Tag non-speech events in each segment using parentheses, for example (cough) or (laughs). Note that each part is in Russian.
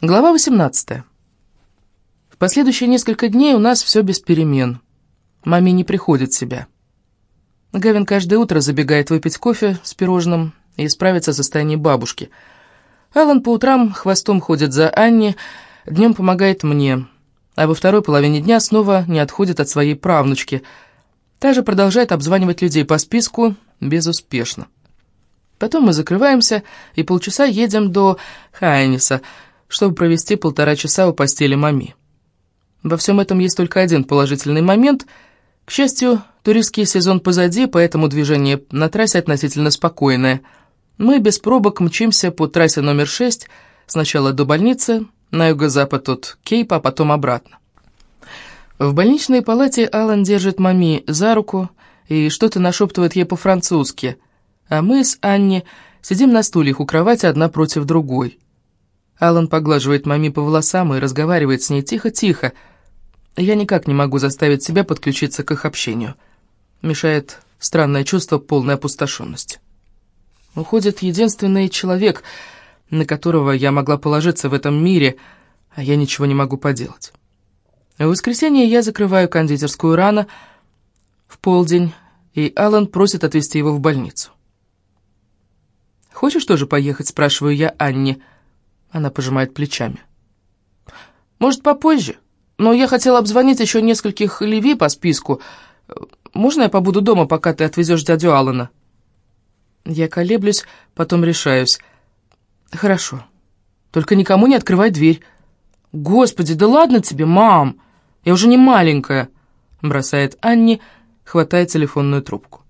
Глава 18. В последующие несколько дней у нас все без перемен. Маме не приходит себя. Гавин каждое утро забегает выпить кофе с пирожным и исправиться о состоянии бабушки. Алан по утрам хвостом ходит за Анни, днем помогает мне, а во второй половине дня снова не отходит от своей правнучки. Та же продолжает обзванивать людей по списку безуспешно. Потом мы закрываемся и полчаса едем до Хайниса – чтобы провести полтора часа у постели мами. Во всем этом есть только один положительный момент. К счастью, туристский сезон позади, поэтому движение на трассе относительно спокойное. Мы без пробок мчимся по трассе номер 6, сначала до больницы, на юго-запад от Кейпа, а потом обратно. В больничной палате Алан держит мами за руку и что-то нашептывает ей по-французски, а мы с Анни сидим на стульях у кровати одна против другой. Алан поглаживает мами по волосам и разговаривает с ней тихо-тихо. Я никак не могу заставить себя подключиться к их общению. Мешает странное чувство полной опустошенности. Уходит единственный человек, на которого я могла положиться в этом мире, а я ничего не могу поделать. В воскресенье я закрываю кондитерскую рано, в полдень, и Алан просит отвезти его в больницу. «Хочешь тоже поехать?» – спрашиваю я Анне. Она пожимает плечами. «Может, попозже? Но я хотела обзвонить еще нескольких Леви по списку. Можно я побуду дома, пока ты отвезешь дядю Алана?» Я колеблюсь, потом решаюсь. «Хорошо. Только никому не открывай дверь». «Господи, да ладно тебе, мам! Я уже не маленькая!» Бросает Анни, хватая телефонную трубку.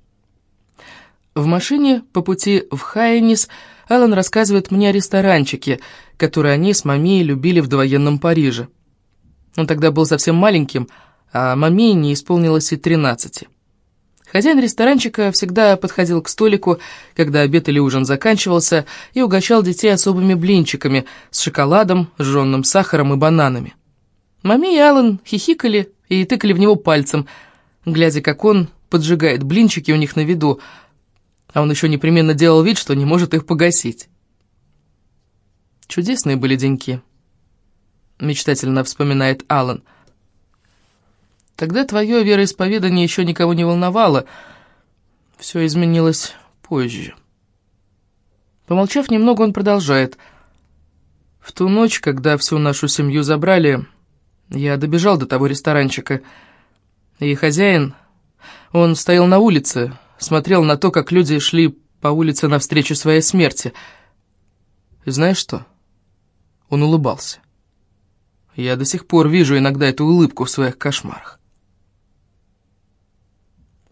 В машине по пути в Хайнис Алан рассказывает мне о ресторанчике, который они с Мамией любили в довоенном Париже. Он тогда был совсем маленьким, а Мамии не исполнилось и тринадцати. Хозяин ресторанчика всегда подходил к столику, когда обед или ужин заканчивался, и угощал детей особыми блинчиками с шоколадом, жженным сахаром и бананами. Мами и Алан хихикали и тыкали в него пальцем, глядя, как он поджигает блинчики у них на виду, а он еще непременно делал вид, что не может их погасить. Чудесные были деньки, мечтательно вспоминает Алан. Тогда твое вероисповедание еще никого не волновало, все изменилось позже. Помолчав немного, он продолжает. В ту ночь, когда всю нашу семью забрали, я добежал до того ресторанчика, и хозяин, он стоял на улице, смотрел на то, как люди шли по улице навстречу своей смерти. И знаешь что? Он улыбался. Я до сих пор вижу иногда эту улыбку в своих кошмарах.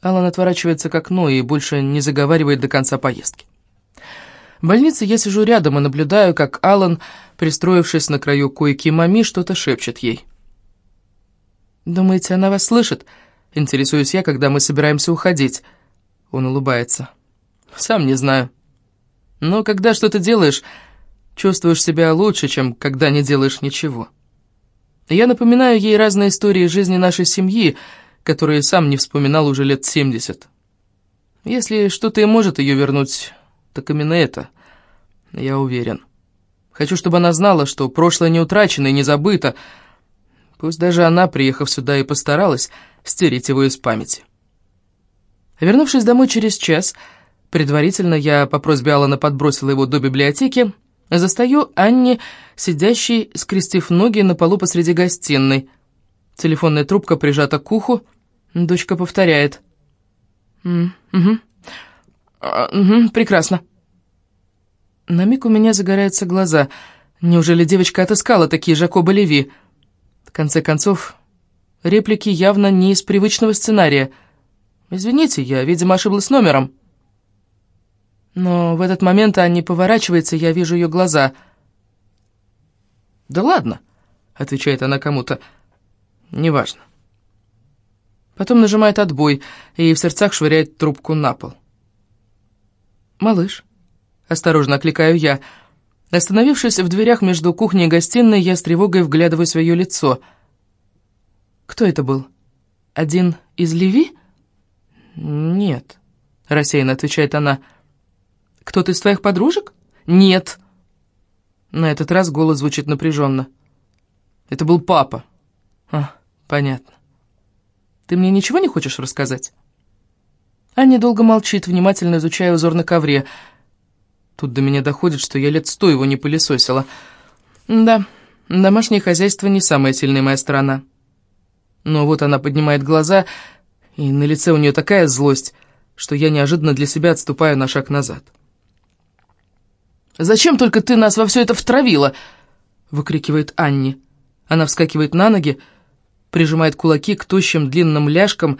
Алан отворачивается к окну и больше не заговаривает до конца поездки. В больнице я сижу рядом и наблюдаю, как Алан, пристроившись на краю койки мами, что-то шепчет ей. «Думаете, она вас слышит?» Интересуюсь я, когда мы собираемся уходить. Он улыбается. «Сам не знаю. Но когда что-то делаешь, чувствуешь себя лучше, чем когда не делаешь ничего. Я напоминаю ей разные истории жизни нашей семьи, которые сам не вспоминал уже лет семьдесят. Если что-то и может ее вернуть, так именно это, я уверен. Хочу, чтобы она знала, что прошлое не утрачено и не забыто, пусть даже она, приехав сюда, и постаралась стереть его из памяти». Вернувшись домой через час, предварительно я по просьбе Алана подбросила его до библиотеки, застаю Анни, сидящей, скрестив ноги на полу посреди гостиной. Телефонная трубка прижата к уху, дочка повторяет. «Угу, угу, прекрасно». На миг у меня загораются глаза. Неужели девочка отыскала такие Жакоба Леви? В конце концов, реплики явно не из привычного сценария — «Извините, я, видимо, ошиблась номером». Но в этот момент Анни поворачивается, я вижу ее глаза. «Да ладно», — отвечает она кому-то, — «неважно». Потом нажимает отбой и в сердцах швыряет трубку на пол. «Малыш», — осторожно окликаю я, — Остановившись в дверях между кухней и гостиной, я с тревогой вглядываюсь в лицо. «Кто это был? Один из Леви?» «Нет», — рассеянно отвечает она. «Кто-то из твоих подружек?» «Нет». На этот раз голос звучит напряженно. «Это был папа». «А, понятно. Ты мне ничего не хочешь рассказать?» Аня долго молчит, внимательно изучая узор на ковре. Тут до меня доходит, что я лет сто его не пылесосила. Да, домашнее хозяйство не самая сильная моя сторона. Но вот она поднимает глаза, и на лице у нее такая злость, что я неожиданно для себя отступаю на шаг назад. «Зачем только ты нас во все это втравила?» — выкрикивает Анни. Она вскакивает на ноги, прижимает кулаки к тощим длинным ляжкам,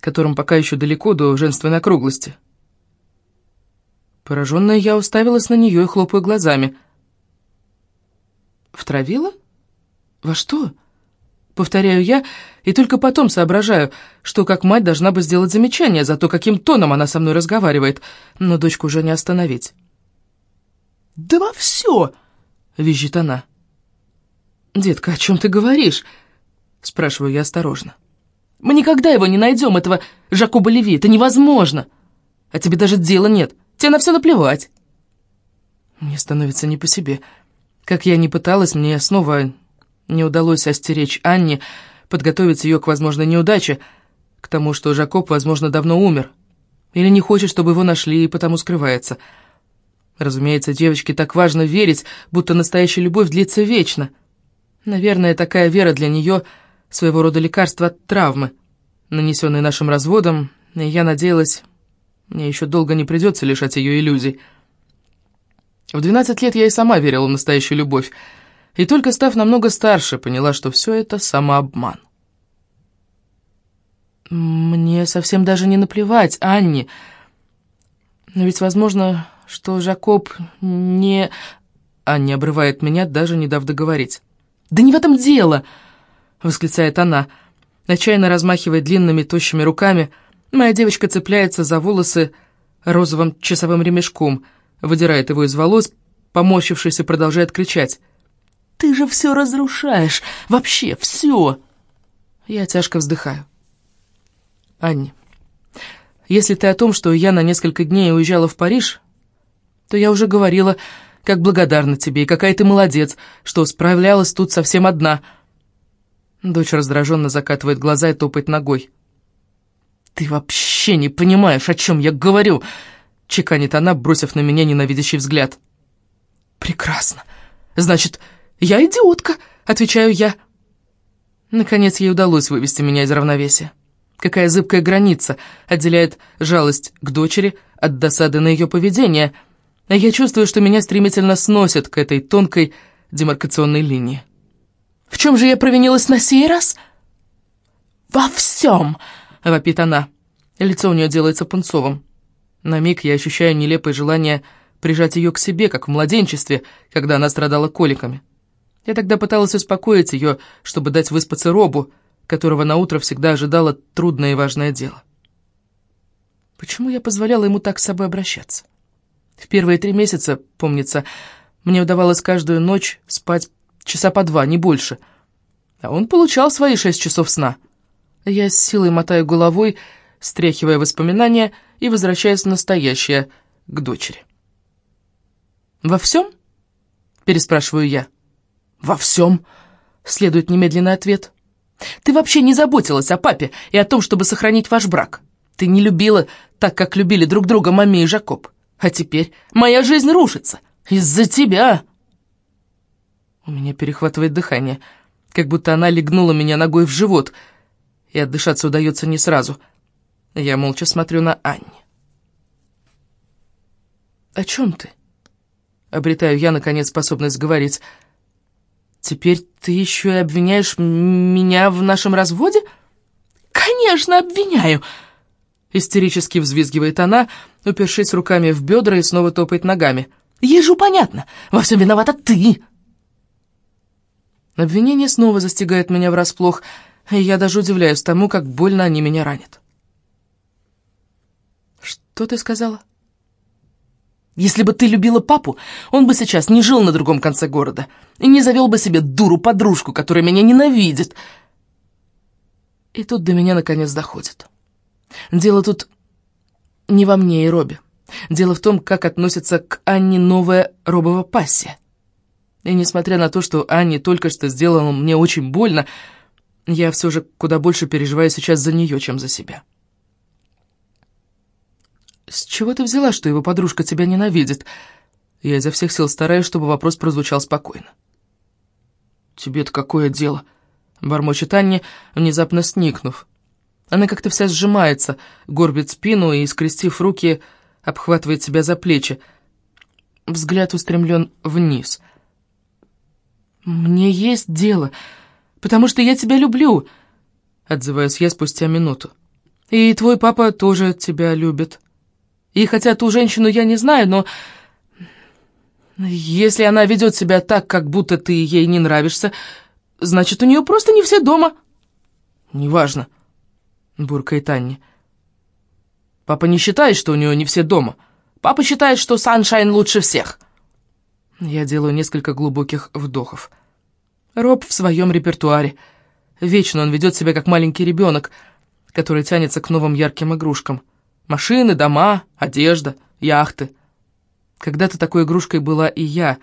которым пока еще далеко до женственной округлости. Пораженная я уставилась на нее и хлопаю глазами. «Втравила? Во что?» Повторяю я, и только потом соображаю, что как мать должна бы сделать замечание за то, каким тоном она со мной разговаривает, но дочку уже не остановить. «Да во все!» — визжит она. «Детка, о чем ты говоришь?» — спрашиваю я осторожно. «Мы никогда его не найдем, этого Жакоба Леви, это невозможно! А тебе даже дела нет, тебе на все наплевать!» Мне становится не по себе. Как я не пыталась, мне снова не удалось остеречь Анне, подготовить ее к возможной неудаче, к тому, что Жакоб, возможно, давно умер. Или не хочет, чтобы его нашли, и потому скрывается. Разумеется, девочке так важно верить, будто настоящая любовь длится вечно. Наверное, такая вера для нее своего рода лекарство от травмы, нанесенной нашим разводом, и я надеялась, мне еще долго не придется лишать ее иллюзий. В 12 лет я и сама верила в настоящую любовь, и только став намного старше, поняла, что все это самообман. Мне совсем даже не наплевать, Анни. Но ведь возможно, что Жакоб не... Анни обрывает меня, даже не дав договорить. «Да не в этом дело!» — восклицает она. Отчаянно размахивая длинными тощими руками, моя девочка цепляется за волосы розовым часовым ремешком, выдирает его из волос, поморщившись и продолжает кричать. Ты же все разрушаешь, вообще все!» Я тяжко вздыхаю. «Анни, если ты о том, что я на несколько дней уезжала в Париж, то я уже говорила, как благодарна тебе, и какая ты молодец, что справлялась тут совсем одна». Дочь раздраженно закатывает глаза и топает ногой. «Ты вообще не понимаешь, о чем я говорю!» — чеканит она, бросив на меня ненавидящий взгляд. «Прекрасно. Значит, «Я идиотка», — отвечаю я. Наконец ей удалось вывести меня из равновесия. Какая зыбкая граница отделяет жалость к дочери от досады на ее поведение, а я чувствую, что меня стремительно сносят к этой тонкой демаркационной линии. «В чем же я провинилась на сей раз?» «Во всем!» — вопит она. Лицо у нее делается пунцовым. На миг я ощущаю нелепое желание прижать ее к себе, как в младенчестве, когда она страдала коликами. Я тогда пыталась успокоить ее, чтобы дать выспаться Робу, которого на утро всегда ожидало трудное и важное дело. Почему я позволяла ему так с собой обращаться? В первые три месяца, помнится, мне удавалось каждую ночь спать часа по два, не больше. А он получал свои шесть часов сна. Я с силой мотаю головой, стряхивая воспоминания и возвращаясь в настоящее, к дочери. «Во всем?» — переспрашиваю я. «Во всем», — следует немедленный ответ. «Ты вообще не заботилась о папе и о том, чтобы сохранить ваш брак. Ты не любила так, как любили друг друга маме и Жакоб. А теперь моя жизнь рушится. Из-за тебя!» У меня перехватывает дыхание, как будто она легнула меня ногой в живот, и отдышаться удается не сразу. Я молча смотрю на Анне. «О чем ты?» Обретаю я, наконец, способность говорить. Теперь ты еще и обвиняешь меня в нашем разводе? Конечно, обвиняю!» Истерически взвизгивает она, упершись руками в бедра и снова топает ногами. «Ежу понятно, во всем виновата ты!» Обвинение снова застигает меня врасплох, и я даже удивляюсь тому, как больно они меня ранят. «Что ты сказала?» Если бы ты любила папу, он бы сейчас не жил на другом конце города и не завел бы себе дуру-подружку, которая меня ненавидит. И тут до меня наконец доходит. Дело тут не во мне и Робе. Дело в том, как относится к Анне новая робова пассия. И несмотря на то, что Анне только что сделала мне очень больно, я все же куда больше переживаю сейчас за нее, чем за себя. «С чего ты взяла, что его подружка тебя ненавидит?» Я изо всех сил стараюсь, чтобы вопрос прозвучал спокойно. «Тебе-то какое дело?» — бормочет Анне, внезапно сникнув. Она как-то вся сжимается, горбит спину и, скрестив руки, обхватывает себя за плечи. Взгляд устремлен вниз. «Мне есть дело, потому что я тебя люблю», — отзываюсь я спустя минуту. «И твой папа тоже тебя любит. И хотя ту женщину я не знаю, но если она ведет себя так, как будто ты ей не нравишься, значит, у нее просто не все дома». «Неважно», — буркает Анни. «Папа не считает, что у нее не все дома. Папа считает, что Саншайн лучше всех». Я делаю несколько глубоких вдохов. Роб в своем репертуаре. Вечно он ведет себя как маленький ребенок, который тянется к новым ярким игрушкам. Машины, дома, одежда, яхты. Когда-то такой игрушкой была и я.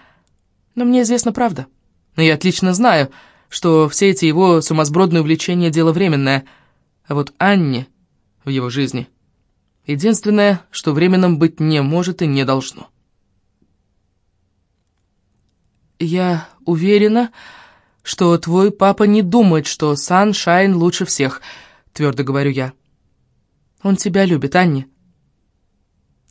Но мне известна правда. Но я отлично знаю, что все эти его сумасбродные увлечения — дело временное — а вот Анне в его жизни единственное, что временным быть не может и не должно. «Я уверена, что твой папа не думает, что Саншайн лучше всех», — твердо говорю я. «Он тебя любит, Анни.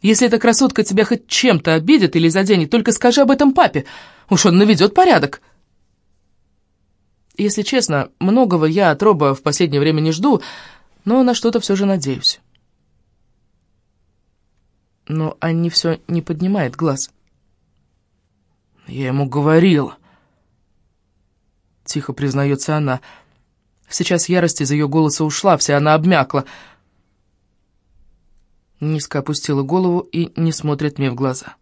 Если эта красотка тебя хоть чем-то обидит или заденет, только скажи об этом папе, уж он наведет порядок». Если честно, многого я от Роба в последнее время не жду, но на что-то все же надеюсь. Но Анни все не поднимает глаз. «Я ему говорила», — тихо признается она. Сейчас ярость из ее голоса ушла, вся она обмякла. Низко опустила голову и не смотрит мне в глаза.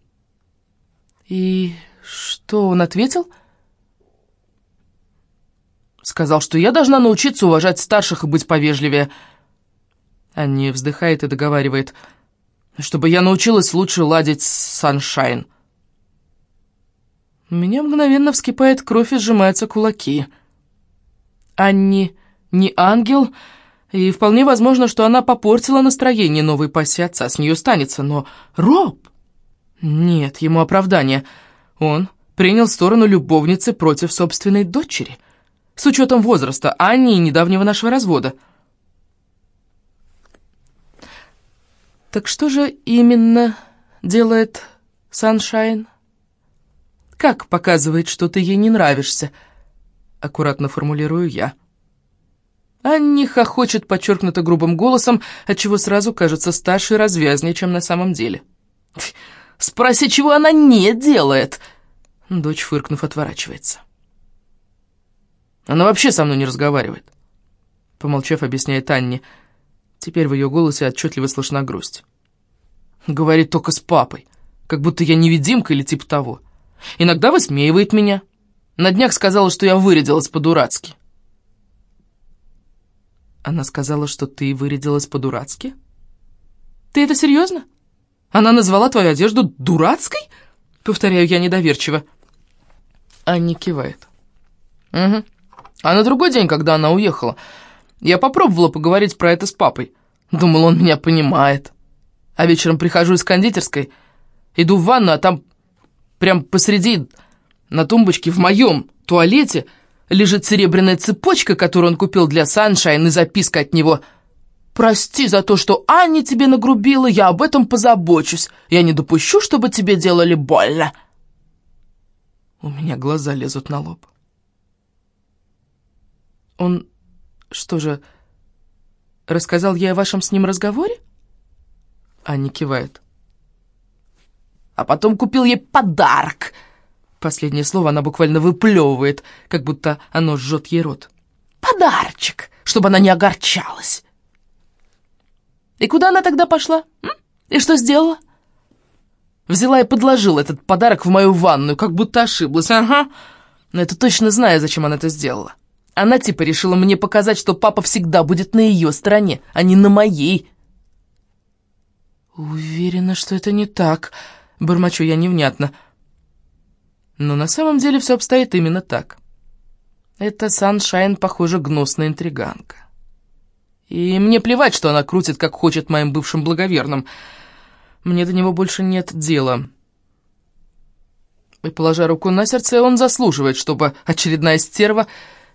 «И что он ответил?» Сказал, что я должна научиться уважать старших и быть повежливее. Анни вздыхает и договаривает, чтобы я научилась лучше ладить с Саншайн. Меня мгновенно вскипает кровь и сжимаются кулаки. Анни не ангел, и вполне возможно, что она попортила настроение новой пассии отца, с нее станется, но Роб... Нет, ему оправдание. Он принял сторону любовницы против собственной дочери — с учетом возраста Анни и недавнего нашего развода. Так что же именно делает Саншайн? Как показывает, что ты ей не нравишься? Аккуратно формулирую я. Анни хохочет подчеркнуто грубым голосом, отчего сразу кажется старше и развязнее, чем на самом деле. «Спроси, чего она не делает!» Дочь, фыркнув, отворачивается. Она вообще со мной не разговаривает. Помолчав, объясняет Анне. Теперь в ее голосе отчетливо слышна грусть. Говорит только с папой, как будто я невидимка или типа того. Иногда высмеивает меня. На днях сказала, что я вырядилась по-дурацки. Она сказала, что ты вырядилась по-дурацки? Ты это серьезно? Она назвала твою одежду дурацкой? Повторяю я недоверчиво. Анни кивает. Угу. А на другой день, когда она уехала, я попробовала поговорить про это с папой. Думал, он меня понимает. А вечером прихожу из кондитерской, иду в ванну, а там прям посреди, на тумбочке в моем туалете, лежит серебряная цепочка, которую он купил для Саншайн, и записка от него «Прости за то, что Анне тебе нагрубила, я об этом позабочусь. Я не допущу, чтобы тебе делали больно». У меня глаза лезут на лоб. Он что же, рассказал ей о вашем с ним разговоре? Аня кивает. А потом купил ей подарок. Последнее слово она буквально выплевывает, как будто оно жжет ей рот. Подарочек, чтобы она не огорчалась. И куда она тогда пошла? М? И что сделала? Взяла и подложила этот подарок в мою ванную, как будто ошиблась. Ага. Но это точно знаю, зачем она это сделала. Она типа решила мне показать, что папа всегда будет на ее стороне, а не на моей. Уверена, что это не так, бормочу я невнятно. Но на самом деле все обстоит именно так. Эта Саншайн, похоже, гнусная интриганка. И мне плевать, что она крутит, как хочет моим бывшим благоверным. Мне до него больше нет дела. И, положа руку на сердце, он заслуживает, чтобы очередная стерва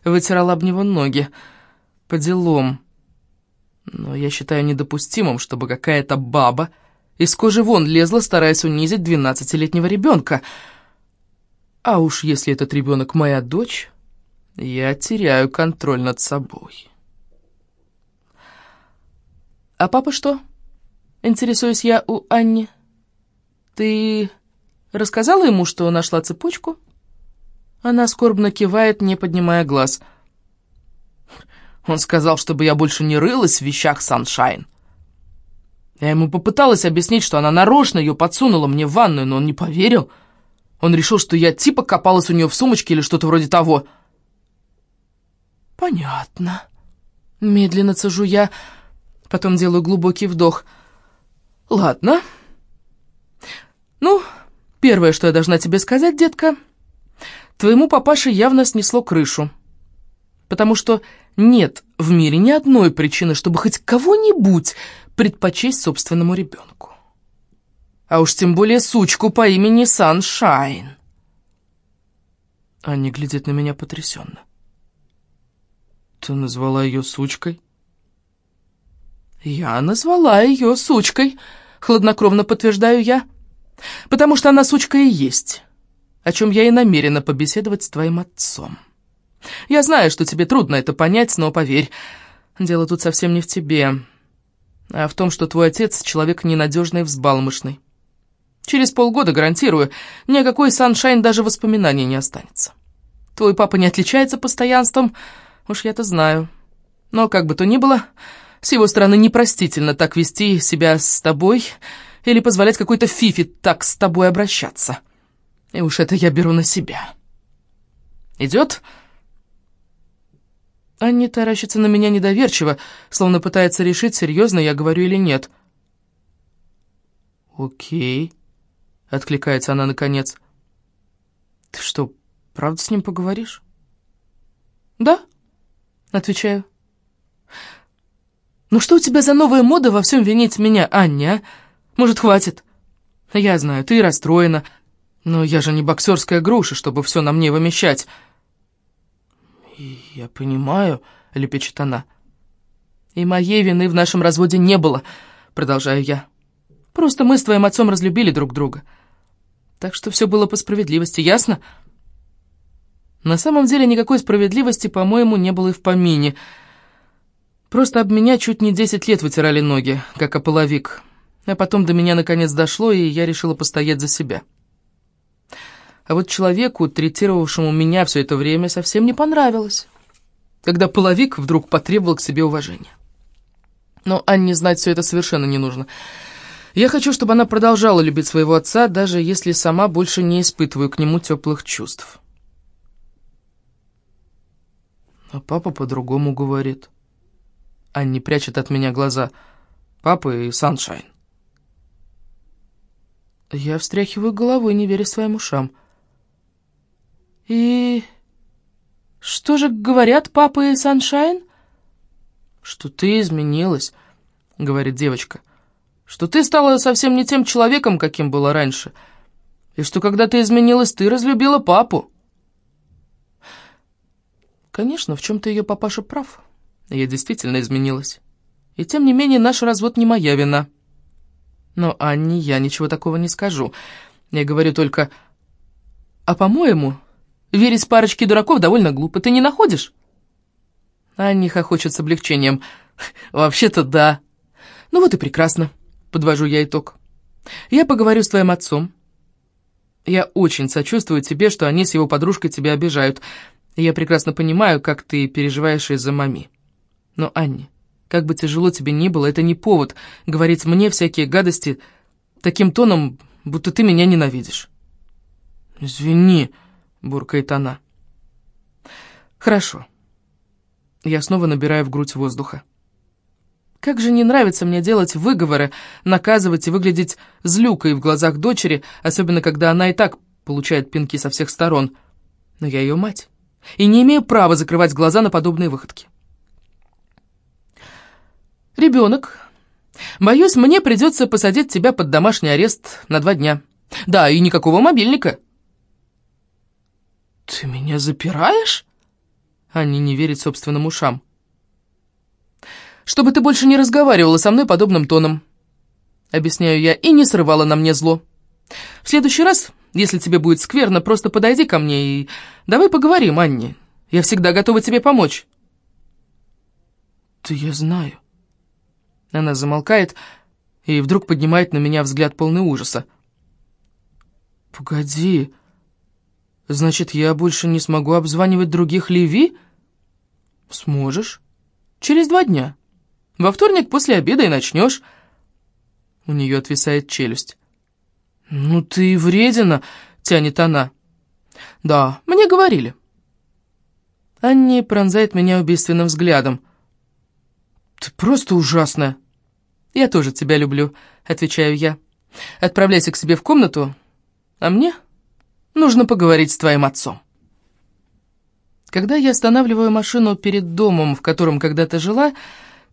вытирала об него ноги. По делам. Но я считаю недопустимым, чтобы какая-то баба из кожи вон лезла, стараясь унизить двенадцатилетнего ребенка — а уж если этот ребенок моя дочь, я теряю контроль над собой. «А папа что?» — интересуюсь я у Анни. «Ты рассказала ему, что нашла цепочку?» Она скорбно кивает, не поднимая глаз. Он сказал, чтобы я больше не рылась в вещах Саншайн. Я ему попыталась объяснить, что она нарочно ее подсунула мне в ванную, но он не поверил. Он решил, что я типа копалась у нее в сумочке или что-то вроде того. «Понятно». Медленно цежу я, потом делаю глубокий вдох. «Ладно. Ну, первое, что я должна тебе сказать, детка, твоему папаше явно снесло крышу, потому что нет в мире ни одной причины, чтобы хоть кого-нибудь предпочесть собственному ребенку а уж тем более сучку по имени Саншайн. Аня глядит на меня потрясенно. Ты назвала ее сучкой? Я назвала ее сучкой, хладнокровно подтверждаю я, потому что она сучка и есть, о чем я и намерена побеседовать с твоим отцом. Я знаю, что тебе трудно это понять, но поверь, дело тут совсем не в тебе, а в том, что твой отец — человек ненадежный и взбалмошный. Через полгода, гарантирую, ни о какой Саншайн даже воспоминаний не останется. Твой папа не отличается постоянством, уж я-то знаю. Но как бы то ни было, с его стороны непростительно так вести себя с тобой или позволять какой-то фифи так с тобой обращаться. И уж это я беру на себя. Идет? Анни таращится на меня недоверчиво, словно пытается решить, серьезно я говорю или нет. «Окей», — откликается она наконец. «Ты что, правда с ним поговоришь?» «Да», — отвечаю. «Ну что у тебя за новая мода во всем винить меня, Аня, а? Может, хватит? Я знаю, ты расстроена, но я же не боксерская груша, чтобы все на мне вымещать». «Я понимаю», — лепечет она. «И моей вины в нашем разводе не было», — продолжаю я. Просто мы с твоим отцом разлюбили друг друга. Так что все было по справедливости, ясно? На самом деле никакой справедливости, по-моему, не было и в помине. Просто об меня чуть не десять лет вытирали ноги, как ополовик. А потом до меня наконец дошло, и я решила постоять за себя. А вот человеку, третировавшему меня все это время, совсем не понравилось, когда половик вдруг потребовал к себе уважения. Но Анне знать все это совершенно не нужно. Я хочу, чтобы она продолжала любить своего отца, даже если сама больше не испытываю к нему теплых чувств. А папа по-другому говорит. Анни прячет от меня глаза. Папа и Саншайн. Я встряхиваю головой, не веря своим ушам. И... что же говорят папа и Саншайн? Что ты изменилась, говорит девочка что ты стала совсем не тем человеком, каким была раньше, и что когда ты изменилась, ты разлюбила папу. Конечно, в чем-то ее папаша прав. Я действительно изменилась. И тем не менее, наш развод не моя вина. Но Анне я ничего такого не скажу. Я говорю только, а по-моему, верить парочке дураков довольно глупо. Ты не находишь? Анне хохочет с облегчением. Вообще-то да. Ну вот и прекрасно подвожу я итог. Я поговорю с твоим отцом. Я очень сочувствую тебе, что они с его подружкой тебя обижают. Я прекрасно понимаю, как ты переживаешь из-за мами. Но, Анне, как бы тяжело тебе ни было, это не повод говорить мне всякие гадости таким тоном, будто ты меня ненавидишь. «Извини», — буркает она. «Хорошо». Я снова набираю в грудь воздуха. Как же не нравится мне делать выговоры, наказывать и выглядеть злюкой в глазах дочери, особенно когда она и так получает пинки со всех сторон. Но я ее мать, и не имею права закрывать глаза на подобные выходки. «Ребенок, боюсь, мне придется посадить тебя под домашний арест на два дня. Да, и никакого мобильника». «Ты меня запираешь?» Анни не верит собственным ушам. «Чтобы ты больше не разговаривала со мной подобным тоном», — объясняю я, и не срывала на мне зло. «В следующий раз, если тебе будет скверно, просто подойди ко мне и давай поговорим, Анни. Я всегда готова тебе помочь». «Да я знаю». Она замолкает и вдруг поднимает на меня взгляд полный ужаса. «Погоди, значит, я больше не смогу обзванивать других Леви?» «Сможешь. Через два дня. Во вторник после обеда и начнешь». У нее отвисает челюсть. «Ну ты и вредина!» — тянет она. «Да, мне говорили». Анни пронзает меня убийственным взглядом. «Ты просто ужасная!» «Я тоже тебя люблю», — отвечаю я. «Отправляйся к себе в комнату, а мне нужно поговорить с твоим отцом». Когда я останавливаю машину перед домом, в котором когда-то жила,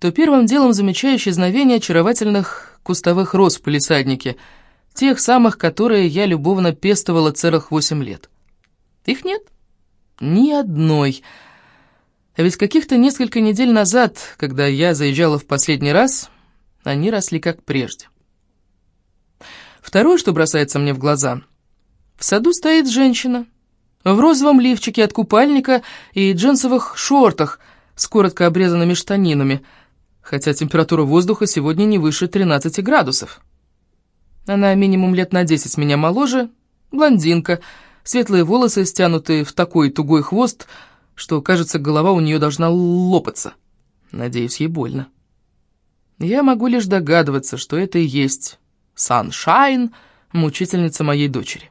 то первым делом замечаю исчезновение очаровательных кустовых роз в палисаднике, тех самых, которые я любовно пестовала целых восемь лет. Их нет. Ни одной. А ведь каких-то несколько недель назад, когда я заезжала в последний раз, они росли как прежде. Второе, что бросается мне в глаза. В саду стоит женщина в розовом лифчике от купальника и джинсовых шортах с коротко обрезанными штанинами, хотя температура воздуха сегодня не выше 13 градусов. Она минимум лет на 10 меня моложе, блондинка, светлые волосы стянутые в такой тугой хвост, что, кажется, голова у нее должна лопаться. Надеюсь, ей больно. Я могу лишь догадываться, что это и есть Саншайн, мучительница моей дочери.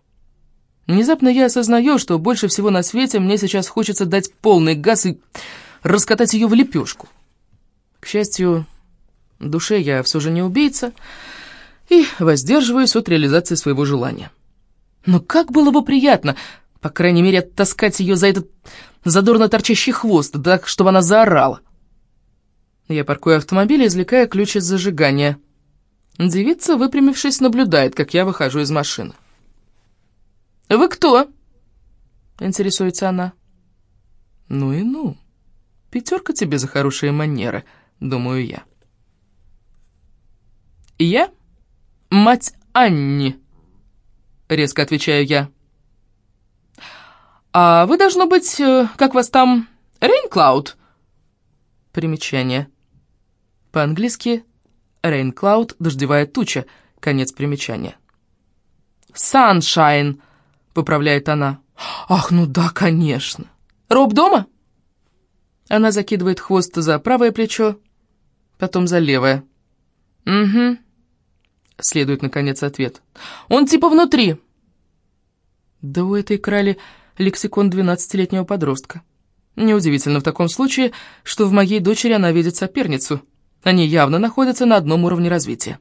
Внезапно я осознаю, что больше всего на свете мне сейчас хочется дать полный газ и раскатать ее в лепешку. К счастью, душе я все же не убийца и воздерживаюсь от реализации своего желания. Но как было бы приятно, по крайней мере, оттаскать ее за этот задорно торчащий хвост, так, чтобы она заорала. Я паркую автомобиль и извлекаю ключ из зажигания. Девица, выпрямившись, наблюдает, как я выхожу из машины. «Вы кто?» — интересуется она. «Ну и ну. Пятерка тебе за хорошие манеры», — думаю я. «Я мать Анни», — резко отвечаю я. «А вы, должно быть, э, как вас там, Рейнклауд?» Примечание. По-английски «Рейнклауд» — дождевая туча, конец примечания. «Саншайн», — поправляет она. «Ах, ну да, конечно. Роб дома?» Она закидывает хвост за правое плечо, потом за левое. «Угу», — следует, наконец, ответ. «Он типа внутри». Да у этой крали лексикон двенадцатилетнего подростка. Неудивительно в таком случае, что в моей дочери она видит соперницу. Они явно находятся на одном уровне развития.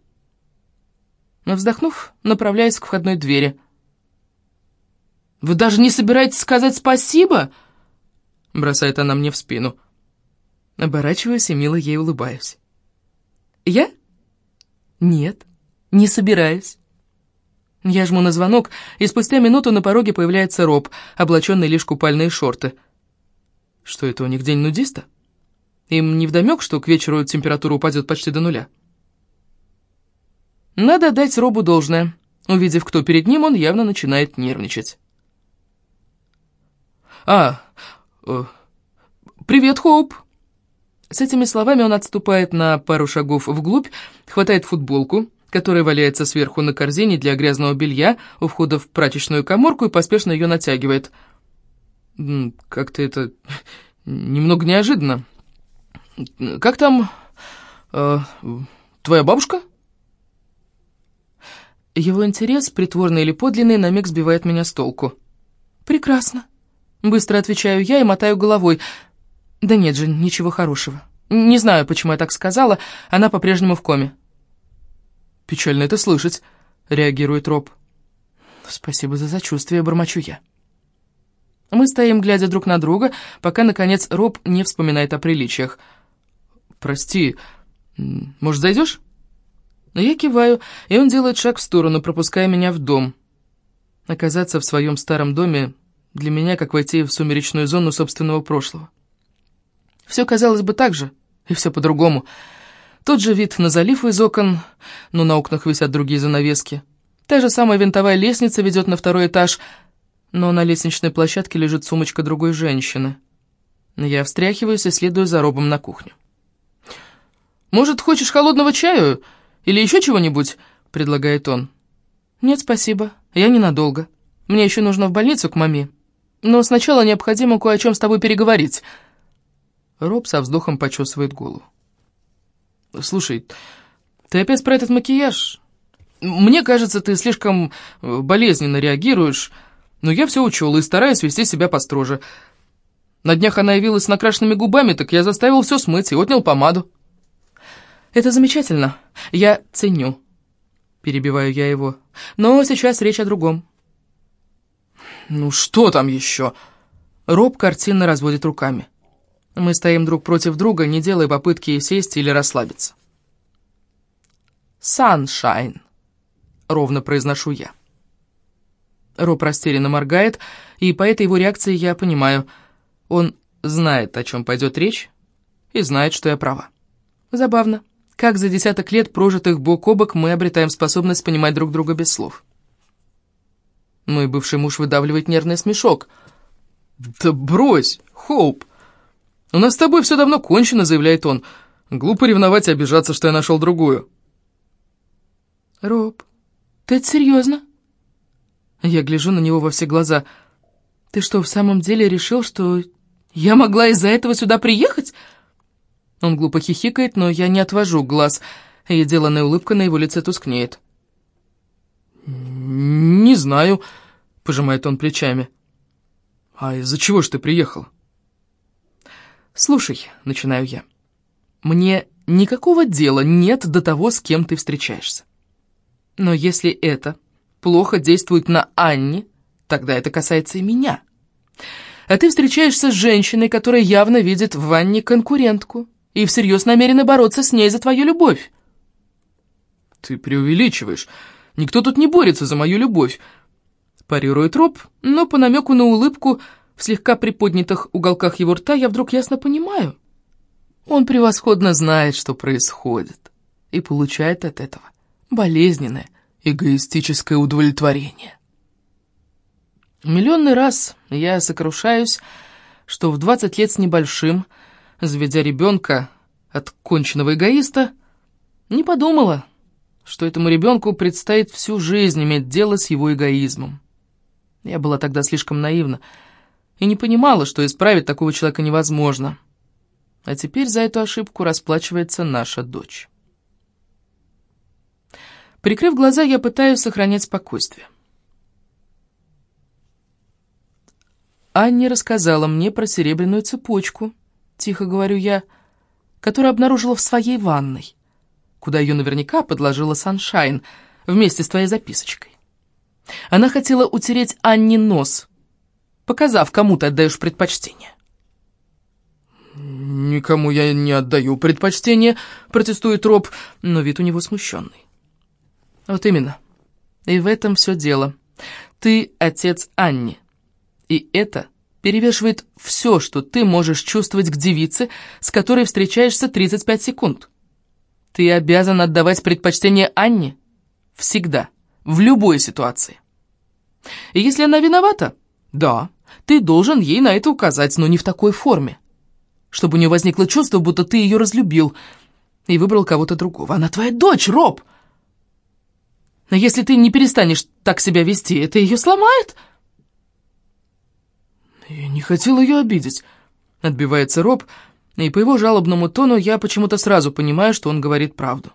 Вздохнув, направляюсь к входной двери — «Вы даже не собираетесь сказать спасибо?» Бросает она мне в спину. Оборачиваюсь и мило ей улыбаюсь. «Я? Нет, не собираюсь». Я жму на звонок, и спустя минуту на пороге появляется Роб, облаченный лишь купальные шорты. Что это у них день нудиста? Им невдомек, что к вечеру температура упадет почти до нуля. Надо дать Робу должное. Увидев, кто перед ним, он явно начинает нервничать. «А, э, привет, Хоуп!» С этими словами он отступает на пару шагов вглубь, хватает футболку, которая валяется сверху на корзине для грязного белья у входа в прачечную коморку и поспешно ее натягивает. Как-то это (laughs) немного неожиданно. «Как там э, твоя бабушка?» Его интерес, притворный или подлинный, на миг сбивает меня с толку. «Прекрасно. Быстро отвечаю я и мотаю головой. Да нет же, ничего хорошего. Не знаю, почему я так сказала, она по-прежнему в коме. «Печально это слышать», — реагирует Роб. Спасибо за сочувствие, бормочу я. Мы стоим, глядя друг на друга, пока, наконец, Роб не вспоминает о приличиях. «Прости, может, зайдешь?» Я киваю, и он делает шаг в сторону, пропуская меня в дом. Оказаться в своем старом доме для меня, как войти в сумеречную зону собственного прошлого. Все казалось бы так же, и все по-другому. Тот же вид на залив из окон, но на окнах висят другие занавески. Та же самая винтовая лестница ведет на второй этаж — но на лестничной площадке лежит сумочка другой женщины. Я встряхиваюсь и следую за Робом на кухню. «Может, хочешь холодного чаю или еще чего-нибудь?» — предлагает он. «Нет, спасибо, я ненадолго. Мне еще нужно в больницу к маме. Но сначала необходимо кое о чем с тобой переговорить». Роб со вздохом почесывает голову. «Слушай, ты опять про этот макияж? Мне кажется, ты слишком болезненно реагируешь...» Но я все учел и стараюсь вести себя построже. На днях она явилась с накрашенными губами, так я заставил все смыть и отнял помаду. «Это замечательно. Я ценю», — перебиваю я его. «Но сейчас речь о другом». «Ну что там еще?» Роб картинно разводит руками. Мы стоим друг против друга, не делая попытки сесть или расслабиться. «Саншайн», — ровно произношу я. Роб растерянно моргает, и по этой его реакции я понимаю, он знает, о чем пойдет речь, и знает, что я права. Забавно, как за десяток лет, прожитых бок о бок, мы обретаем способность понимать друг друга без слов. Мой бывший муж выдавливает нервный смешок. «Да брось, Хоуп! У нас с тобой все давно кончено», — заявляет он. «Глупо ревновать и обижаться, что я нашел другую». «Роб, ты это серьезно?» Я гляжу на него во все глаза. «Ты что, в самом деле решил, что я могла из-за этого сюда приехать?» Он глупо хихикает, но я не отвожу глаз, и деланная улыбка на его лице тускнеет. «Не знаю», — пожимает он плечами. «А из-за чего ж ты приехал?» «Слушай», — начинаю я, — «мне никакого дела нет до того, с кем ты встречаешься. Но если это плохо действует на Анне, тогда это касается и меня. А ты встречаешься с женщиной, которая явно видит в Анне конкурентку и всерьез намерена бороться с ней за твою любовь. Ты преувеличиваешь. Никто тут не борется за мою любовь. Парирует Роб, но по намеку на улыбку в слегка приподнятых уголках его рта я вдруг ясно понимаю. Он превосходно знает, что происходит, и получает от этого болезненное, эгоистическое удовлетворение. Миллионный раз я сокрушаюсь, что в 20 лет с небольшим, заведя ребенка от конченного эгоиста, не подумала, что этому ребенку предстоит всю жизнь иметь дело с его эгоизмом. Я была тогда слишком наивна и не понимала, что исправить такого человека невозможно. А теперь за эту ошибку расплачивается наша дочь. Прикрыв глаза, я пытаюсь сохранять спокойствие. Анни рассказала мне про серебряную цепочку, тихо говорю я, которую обнаружила в своей ванной, куда ее наверняка подложила Саншайн вместе с твоей записочкой. Она хотела утереть Анни нос, показав, кому ты отдаешь предпочтение. «Никому я не отдаю предпочтение», — протестует Роб, но вид у него смущенный. Вот именно. И в этом все дело. Ты отец Анни. И это перевешивает все, что ты можешь чувствовать к девице, с которой встречаешься 35 секунд. Ты обязан отдавать предпочтение Анне всегда, в любой ситуации. И если она виновата, да, ты должен ей на это указать, но не в такой форме. Чтобы у нее возникло чувство, будто ты ее разлюбил и выбрал кого-то другого. Она твоя дочь, Роб! Но если ты не перестанешь так себя вести, это ее сломает?» «Я не хотел ее обидеть», — отбивается Роб, и по его жалобному тону я почему-то сразу понимаю, что он говорит правду.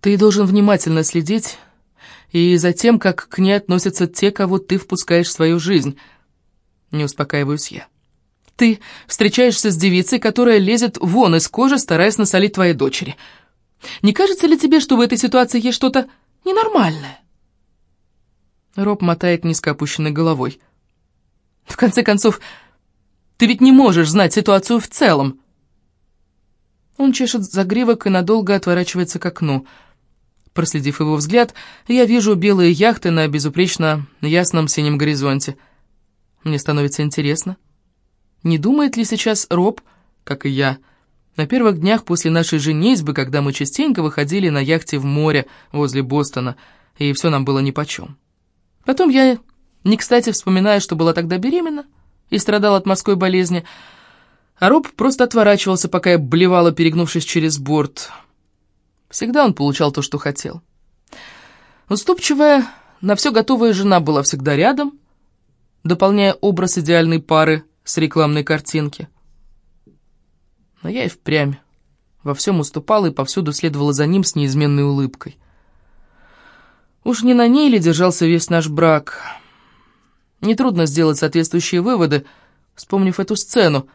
«Ты должен внимательно следить и за тем, как к ней относятся те, кого ты впускаешь в свою жизнь», — не успокаиваюсь я. «Ты встречаешься с девицей, которая лезет вон из кожи, стараясь насолить твоей дочери». Не кажется ли тебе, что в этой ситуации есть что-то ненормальное? Роб мотает низко опущенной головой. В конце концов, ты ведь не можешь знать ситуацию в целом. Он чешет загривок и надолго отворачивается к окну. Проследив его взгляд, я вижу белые яхты на безупречно ясном синем горизонте. Мне становится интересно. Не думает ли сейчас Роб, как и я, на первых днях после нашей женитьбы, когда мы частенько выходили на яхте в море возле Бостона, и все нам было нипочем. Потом я не кстати вспоминаю, что была тогда беременна и страдала от морской болезни, а Роб просто отворачивался, пока я блевала, перегнувшись через борт. Всегда он получал то, что хотел. Уступчивая, на все готовая жена была всегда рядом, дополняя образ идеальной пары с рекламной картинки. Но я и впрямь во всем уступала и повсюду следовала за ним с неизменной улыбкой. Уж не на ней ли держался весь наш брак? Нетрудно сделать соответствующие выводы, вспомнив эту сцену,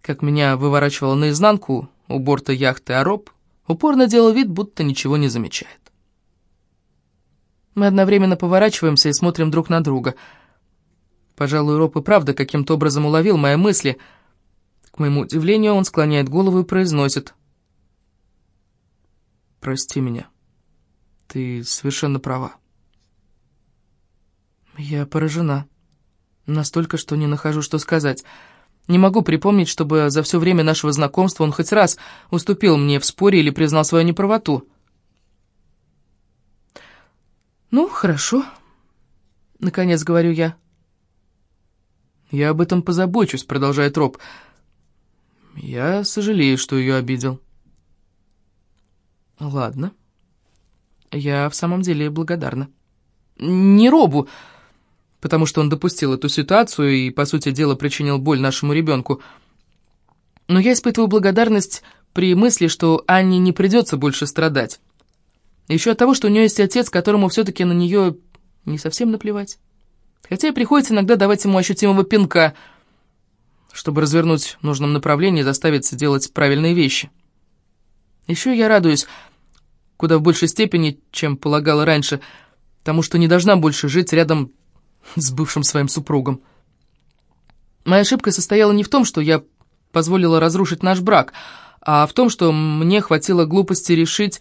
как меня выворачивало наизнанку у борта яхты, а Роб упорно делал вид, будто ничего не замечает. Мы одновременно поворачиваемся и смотрим друг на друга. Пожалуй, Роб и правда каким-то образом уловил мои мысли. К моему удивлению, он склоняет голову и произносит. «Прости меня». Ты совершенно права. Я поражена. Настолько, что не нахожу, что сказать. Не могу припомнить, чтобы за все время нашего знакомства он хоть раз уступил мне в споре или признал свою неправоту. «Ну, хорошо», — наконец говорю я. «Я об этом позабочусь», — продолжает Роб. «Я сожалею, что ее обидел». «Ладно». Я в самом деле благодарна. Не Робу, потому что он допустил эту ситуацию и, по сути дела, причинил боль нашему ребенку. Но я испытываю благодарность при мысли, что Анне не придется больше страдать. Еще от того, что у нее есть отец, которому все-таки на нее не совсем наплевать. Хотя и приходится иногда давать ему ощутимого пинка, чтобы развернуть в нужном направлении и заставить делать правильные вещи. Еще я радуюсь, куда в большей степени, чем полагала раньше, тому, что не должна больше жить рядом (laughs) с бывшим своим супругом. Моя ошибка состояла не в том, что я позволила разрушить наш брак, а в том, что мне хватило глупости решить,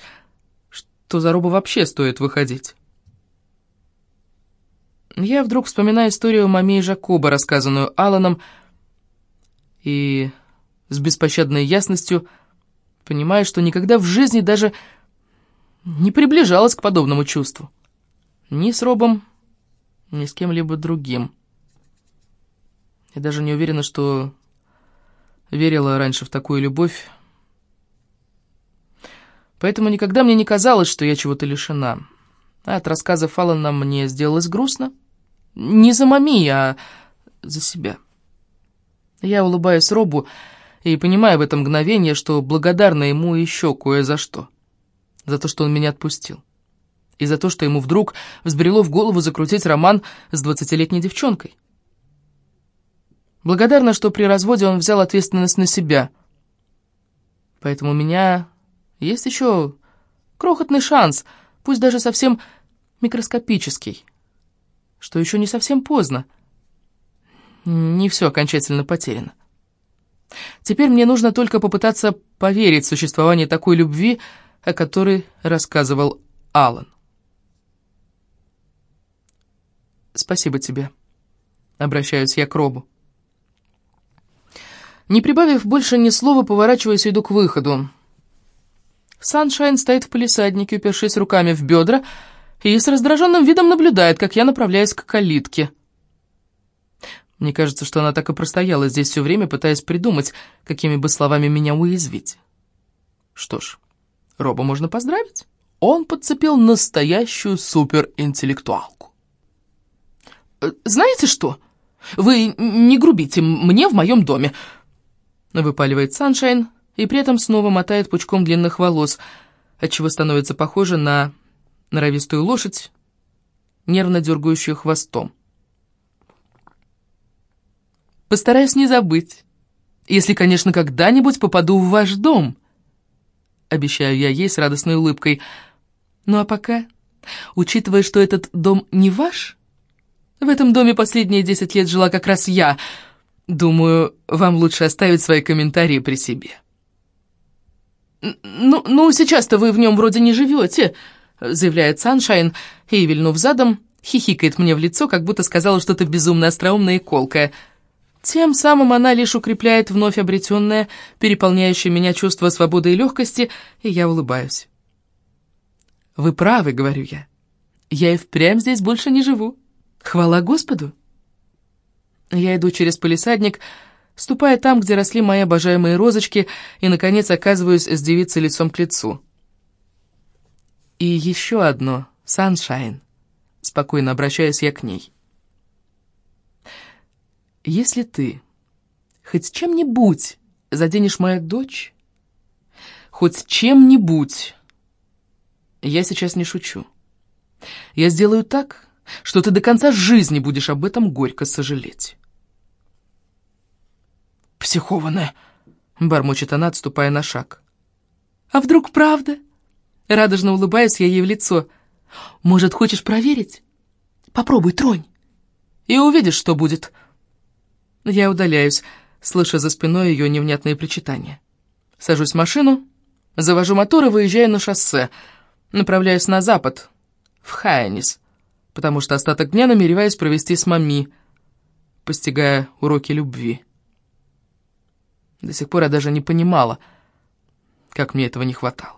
что за Роба вообще стоит выходить. Я вдруг вспоминаю историю Маме и Жакоба, рассказанную Аланом, и с беспощадной ясностью понимаю, что никогда в жизни даже не приближалась к подобному чувству. Ни с Робом, ни с кем-либо другим. Я даже не уверена, что верила раньше в такую любовь. Поэтому никогда мне не казалось, что я чего-то лишена. А от рассказов Алана мне сделалось грустно. Не за мами, а за себя. Я улыбаюсь Робу и понимаю в это мгновение, что благодарна ему еще кое за что за то, что он меня отпустил. И за то, что ему вдруг взбрело в голову закрутить роман с двадцатилетней девчонкой. Благодарна, что при разводе он взял ответственность на себя. Поэтому у меня есть еще крохотный шанс, пусть даже совсем микроскопический, что еще не совсем поздно. Не все окончательно потеряно. Теперь мне нужно только попытаться поверить в существование такой любви, о которой рассказывал Алан. «Спасибо тебе», — обращаюсь я к Робу. Не прибавив больше ни слова, поворачиваюсь и иду к выходу. Саншайн стоит в палисаднике, упершись руками в бедра, и с раздраженным видом наблюдает, как я направляюсь к калитке. Мне кажется, что она так и простояла здесь все время, пытаясь придумать, какими бы словами меня уязвить. Что ж, Роба можно поздравить. Он подцепил настоящую суперинтеллектуалку. Э, «Знаете что? Вы не грубите мне в моем доме!» Выпаливает Саншайн и при этом снова мотает пучком длинных волос, отчего становится похоже на норовистую лошадь, нервно дергающую хвостом. «Постараюсь не забыть, если, конечно, когда-нибудь попаду в ваш дом», — обещаю я ей с радостной улыбкой. «Ну а пока Учитывая, что этот дом не ваш, в этом доме последние десять лет жила как раз я, думаю, вам лучше оставить свои комментарии при себе. «Ну, ну сейчас-то вы в нем вроде не живете», — заявляет Саншайн, и, вильнув задом, хихикает мне в лицо, как будто сказала что-то безумно остроумное и колкое. Тем самым она лишь укрепляет вновь обретенное, переполняющее меня чувство свободы и легкости, и я улыбаюсь. «Вы правы», — говорю я. «Я и впрямь здесь больше не живу. Хвала Господу!» Я иду через полисадник, ступая там, где росли мои обожаемые розочки, и, наконец, оказываюсь с девицей лицом к лицу. И еще одно, Саншайн. Спокойно обращаюсь я к ней. Если ты хоть чем-нибудь заденешь мою дочь, хоть чем-нибудь, я сейчас не шучу. Я сделаю так, что ты до конца жизни будешь об этом горько сожалеть. «Психованная!» — бормочет она, отступая на шаг. «А вдруг правда?» Радужно улыбаюсь я ей в лицо. «Может, хочешь проверить? Попробуй, тронь, и увидишь, что будет». Я удаляюсь, слыша за спиной ее невнятные причитания. Сажусь в машину, завожу мотор и выезжаю на шоссе. Направляюсь на запад, в Хайнис, потому что остаток дня намереваюсь провести с мами, постигая уроки любви. До сих пор я даже не понимала, как мне этого не хватало.